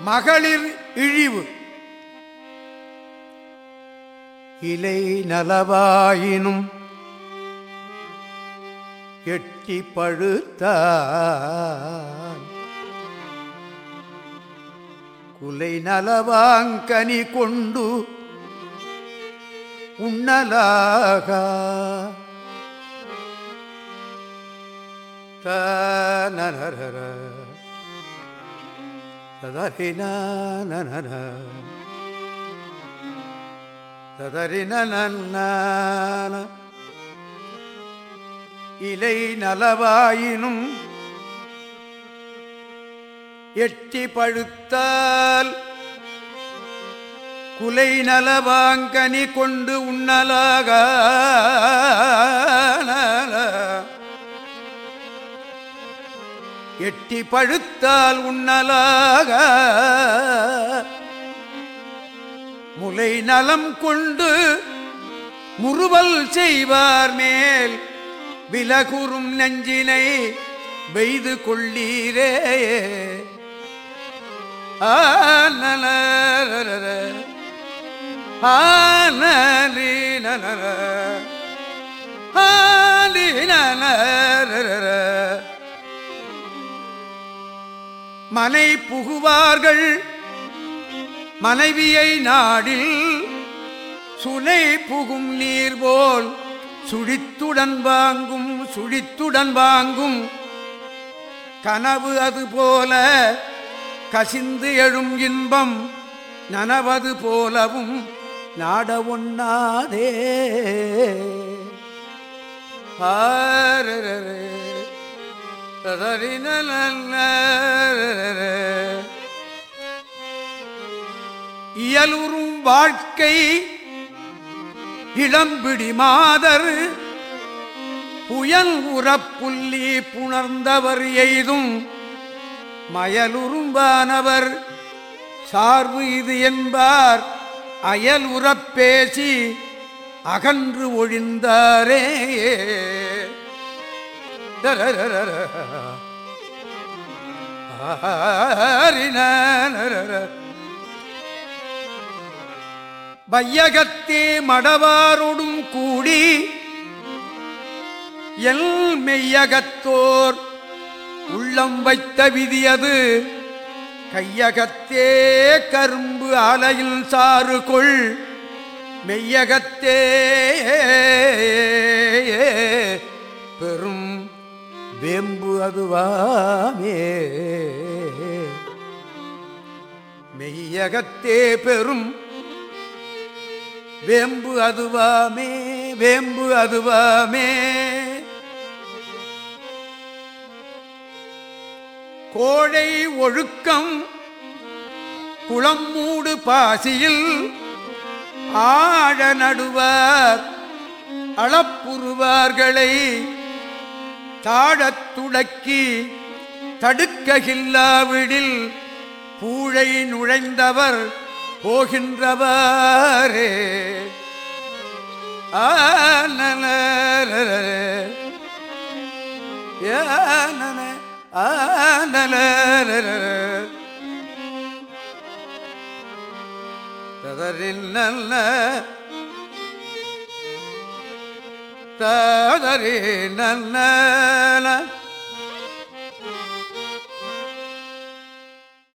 மகளிர் இழிவு. இலை நலவாயினும் எட்டி பழுத்த குலை நலவாங்கனி கொண்டு உண்ணலாக. தனரர ததரின ததரின இலை நலவாயினும் எட்டி பழுத்தால் குலை நலவாங்கனி கொண்டு உண்ணலாக எட்டி பழுத்தால் உண்ணலாக முலை நலம் கொண்டு முறுவல் செய்வார் மேல். விலகுறும் நெஞ்சினை பெய்து கொள்ளீரே. ஆனல ஆனலி நனர ஆலி மனை புகுவார்கள். மனைவியை நாடில் சுனை புகும் நீர் போல் சுழித்துடன் வாங்கும் சுழித்துடன் வாங்கும். கனவு அது போல கசிந்து எழும் இன்பம் நனவது போலவும் நாட ஒண்ணாதே ஆரரரே இயலுறும் வாழ்க்கை இளம்பிடி மாதர் புயல் உறப்புள்ளி புணர்ந்தவர் எய்தும் மயலுரும்பானவர் சார்பு இது என்பார் அயல் உறப்பேசி அகன்று ஒழிந்தாரே. வையகத்தே மடவாரோடும் கூடி எல் மெய்யகத்தோர் உள்ளம் வைத்த விதியது கையகத்தே கரும்பு அலையில் சாறு கொள். மெய்யகத்தே வேம்பு அதுவாமே. மெய்யகத்தே பெரும் வேம்பு அதுவாமே வேம்பு அதுவாமே. கோழை ஒழுக்கம் குளம் மூடு பாசியில் ஆழ நடுவார் அளப்புறுவார்களை தாழத்துடக்கி தடுக்ககில்லாவிடில் பூழை நுழைந்தவர் போகின்றவரே. ஆனன ஏனன ஆனன ததரில் நல்ல தரி நன்ன